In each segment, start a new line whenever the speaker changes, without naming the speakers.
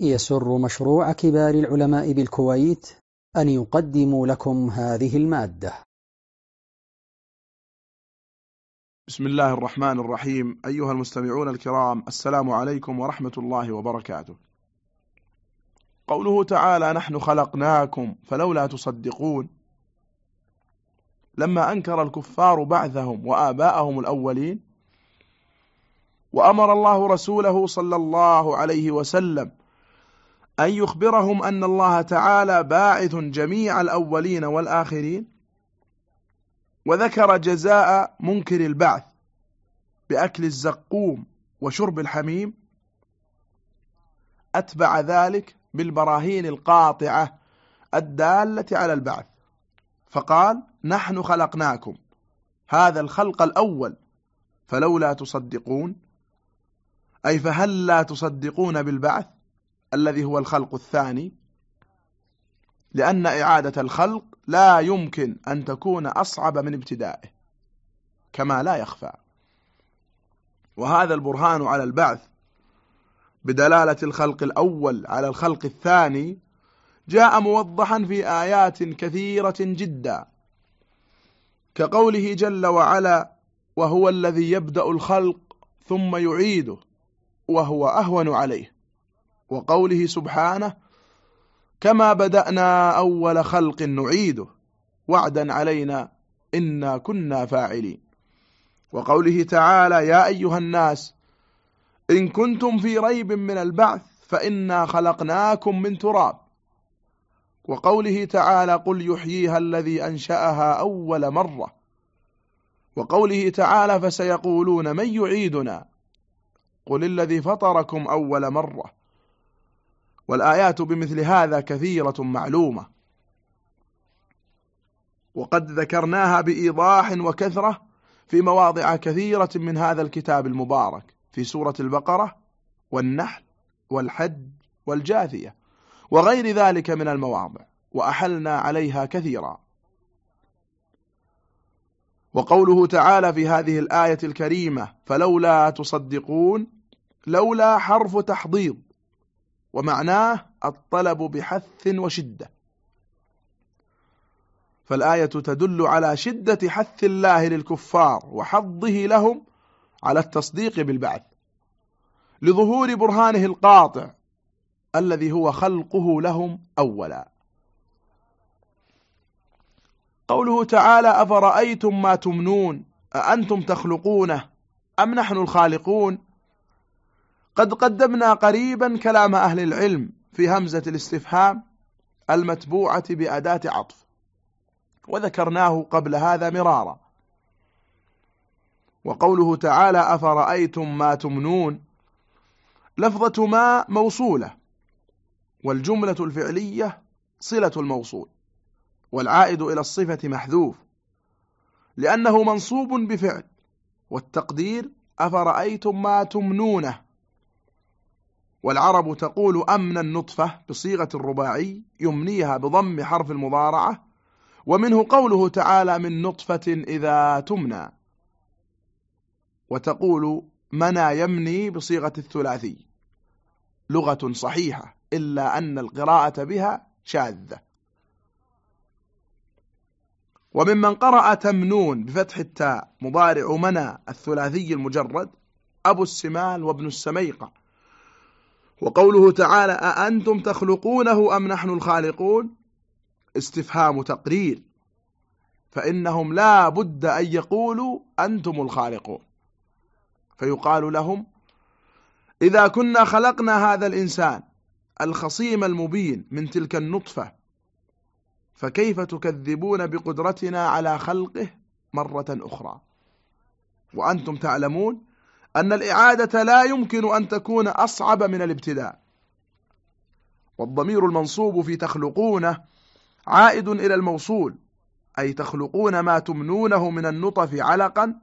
يسر مشروع كبار العلماء بالكويت أن يقدم لكم هذه المادة.
بسم الله الرحمن الرحيم. أيها المستمعون الكرام السلام عليكم ورحمة الله وبركاته. قوله تعالى نحن خلقناكم فلولا تصدقون. لما أنكر الكفار بعثهم وآباءهم الأولين وأمر الله رسوله صلى الله عليه وسلم أن يخبرهم أن الله تعالى باعث جميع الأولين والآخرين وذكر جزاء منكر البعث بأكل الزقوم وشرب الحميم أتبع ذلك بالبراهين القاطعة الدالة على البعث. فقال نحن خلقناكم هذا الخلق الأول فلولا تصدقون أي فهل لا تصدقون بالبعث؟ الذي هو الخلق الثاني لأن إعادة الخلق لا يمكن أن تكون أصعب من ابتدائه كما لا يخفى. وهذا البرهان على البعث بدلالة الخلق الأول على الخلق الثاني جاء موضحا في آيات كثيرة جدا كقوله جل وعلا وهو الذي يبدأ الخلق ثم يعيده وهو أهون عليه. وقوله سبحانه كما بدأنا أول خلق نعيده وعدا علينا إنا كنا فاعلين. وقوله تعالى يا أيها الناس إن كنتم في ريب من البعث فإنا خلقناكم من تراب. وقوله تعالى قل يحييها الذي أنشأها أول مرة. وقوله تعالى فسيقولون من يعيدنا. قل الذي فطركم أول مرة. والآيات بمثل هذا كثيرة معلومة. وقد ذكرناها بإيضاح وكثرة في مواضع كثيرة من هذا الكتاب المبارك في سورة البقرة والنحل والحج والجاثية وغير ذلك من المواضع وأحلنا عليها كثيرا. وقوله تعالى في هذه الآية الكريمة فلولا تصدقون لولا حرف تحضيض ومعناه الطلب بحث وشدة. فالآية تدل على شدة حث الله للكفار وحظه لهم على التصديق بالبعث لظهور برهانه القاطع الذي هو خلقه لهم أولا. قوله تعالى أفرأيتم ما تمنون؟ أأنتم تخلقونه أم نحن الخالقون؟ قد قدمنا قريبا كلام أهل العلم في همزة الاستفهام المتبوعة بأداة عطف وذكرناه قبل هذا مرارا. وقوله تعالى أفرأيتم ما تمنون؟ لفظة ما موصولة والجملة الفعلية صلة الموصول والعائد إلى الصفة محذوف لأنه منصوب بفعل والتقدير أفرأيتم ما تمنونه؟ والعرب تقول أمن النطفة بصيغة الرباعي يمنيها بضم حرف المضارعة ومنه قوله تعالى من نطفة إذا تمنى. وتقول منى يمني بصيغة الثلاثي. لغة صحيحة إلا أن القراءة بها شاذة. وممن قرأ تمنون بفتح التاء مضارع منى الثلاثي المجرد أبو السمال وابن السميقة. وقوله تعالى أأنتم تخلقونه أم نحن الخالقون? استفهام تقرير. فإنهم لا بد أن يقولوا أنتم الخالقون. فيقال لهم إذا كنا خلقنا هذا الإنسان الخصيم المبين من تلك النطفة فكيف تكذبون بقدرتنا على خلقه مرة أخرى؟ وأنتم تعلمون أن الإعادة لا يمكن أن تكون أصعب من الابتداء. والضمير المنصوب في تخلقونه عائد إلى الموصول أي تخلقون ما تمنونه من النطف علقا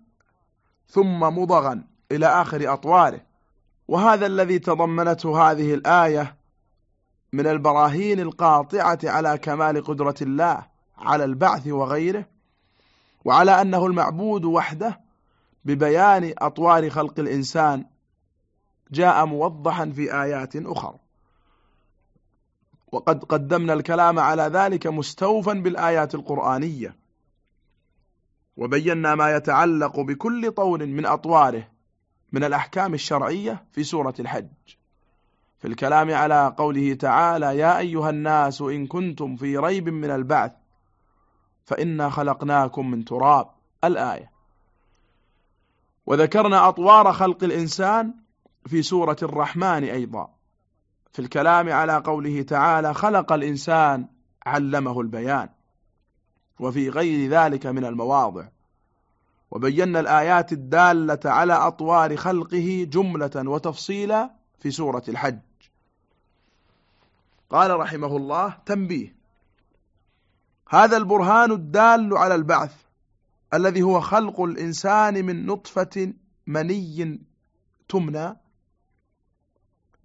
ثم مضغا إلى آخر أطواره وهذا الذي تضمنته هذه الآية من البراهين القاطعة على كمال قدرة الله على البعث وغيره وعلى أنه المعبود وحده ببيان أطوار خلق الإنسان جاء موضحا في آيات أخر وقد قدمنا الكلام على ذلك مستوفا بالآيات القرآنية. وبينا ما يتعلق بكل طور من أطواره من الأحكام الشرعية في سورة الحج. في الكلام على قوله تعالى يا أيها الناس إن كنتم في ريب من البعث فإنا خلقناكم من تراب. الآية. وذكرنا أطوار خلق الإنسان في سورة الرحمن أيضا. في الكلام على قوله تعالى خلق الإنسان علمه البيان وفي غير ذلك من المواضع. وبينا الآيات الدالة على أطوار خلقه جملة وتفصيلا في سورة الحج. قال رحمه الله تنبيه هذا البرهان الدال على البعث الذي هو خلق الإنسان من نطفة مني تمنى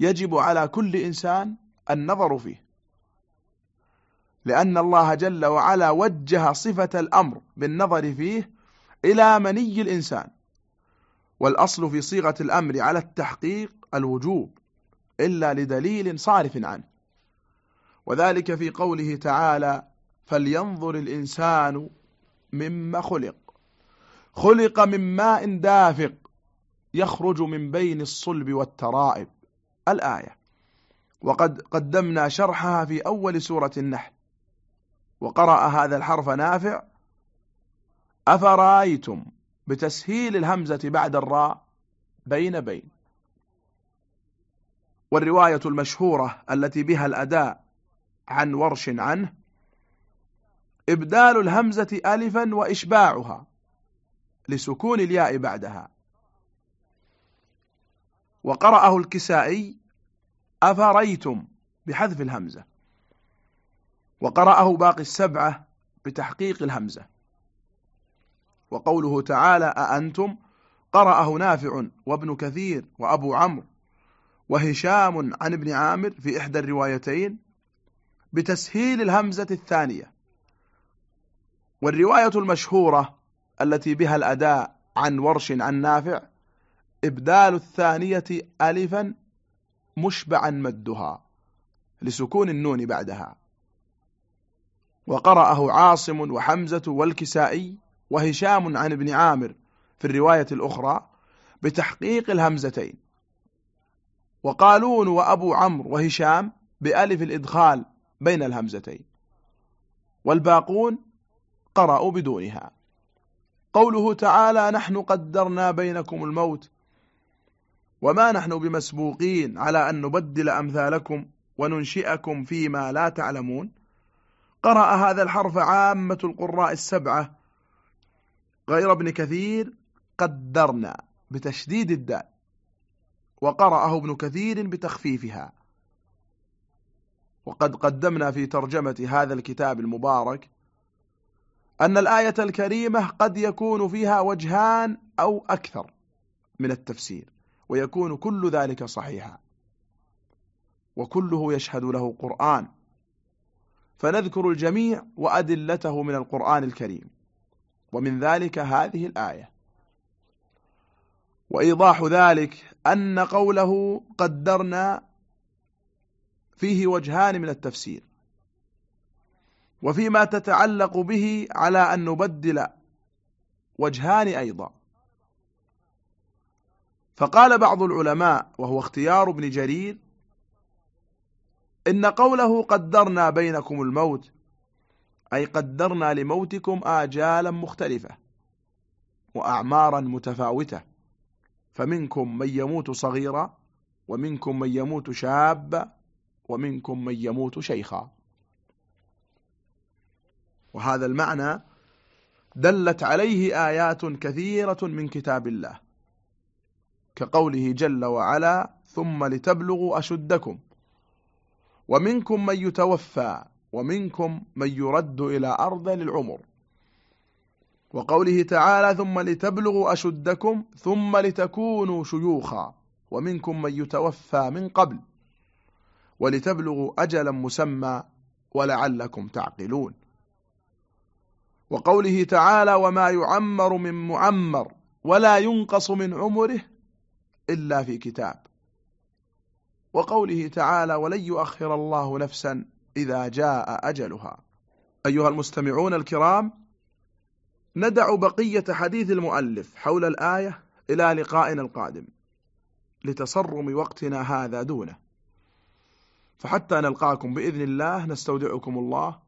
يجب على كل إنسان النظر فيه. لأن الله جل وعلا وجه صفة الأمر بالنظر فيه إلى مني الإنسان. والأصل في صيغة الأمر على التحقيق الوجوب إلا لدليل صارف عنه. وذلك في قوله تعالى فلينظر الإنسان مما خلق. خلق من ماء دافق يخرج من بين الصلب والترائب. الآية وقد قدمنا شرحها في أول سورة النحل. وقرأ هذا الحرف نافع. أفرأيتم بتسهيل الهمزة بعد الراء بين بين. والرواية المشهورة التي بها الأداء عن ورش عنه إبدال الهمزة ألفا وإشباعها لسكون الياء بعدها. وقرأه الكسائي أفريتم بحذف الهمزة. وقرأه باقي السبعة بتحقيق الهمزة. وقوله تعالى أأنتم؟ قرأه نافع وابن كثير وأبو عمرو. وهشام عن ابن عامر في إحدى الروايتين بتسهيل الهمزة الثانية. والرواية المشهورة التي بها الأداء عن ورش عن نافع إبدال الثانية ألفا مشبعا مدها لسكون النون بعدها. وقرأه عاصم وحمزة والكسائي وهشام عن ابن عامر في الرواية الأخرى بتحقيق الهمزتين. وقالون وأبو عمرو وهشام بألف الإدخال بين الهمزتين. والباقون قرأوا بدونها. قوله تعالى نحن قدرنا بينكم الموت وما نحن بمسبوقين على أن نبدل أمثالكم وننشئكم فيما لا تعلمون قرأ هذا الحرف عامة القراء السبعة. غير ابن كثير قدرنا بتشديد الدال. وقرأه ابن كثير بتخفيفها. وقد قدمنا في ترجمة هذا الكتاب المبارك أن الآية الكريمة قد يكون فيها وجهان أو أكثر من التفسير ويكون كل ذلك صحيحا. وكله يشهد له قرآن. فنذكر الجميع وأدلته من القرآن الكريم. ومن ذلك هذه الآية. وإيضاح ذلك أن قوله قدرنا فيه وجهان من التفسير. وفيما تتعلق به على أن نبدل وجهان أيضا. فقال بعض العلماء وهو اختيار ابن جرير إن قوله قدرنا بينكم الموت أي قدرنا لموتكم آجالا مختلفة وأعمارا متفاوتة فمنكم من يموت صغيرا ومنكم من يموت شابا ومنكم من يموت شيخا. وهذا المعنى دلت عليه آيات كثيرة من كتاب الله كقوله جل وعلا ثم لتبلغوا أشدكم ومنكم من يتوفى ومنكم من يرد إلى أرض للعمر. وقوله تعالى ثم لتبلغوا أشدكم ثم لتكونوا شيوخا ومنكم من يتوفى من قبل ولتبلغوا أجلا مسمى ولعلكم تعقلون. وقوله تعالى وما يعمر من معمر ولا ينقص من عمره إلا في كتاب. وقوله تعالى ولن يؤخر الله نفسا إذا جاء أجلها. أيها المستمعون الكرام ندع بقية حديث المؤلف حول الآية إلى لقائنا القادم لتصرم وقتنا هذا دونه. فحتى نلقاكم بإذن الله نستودعكم الله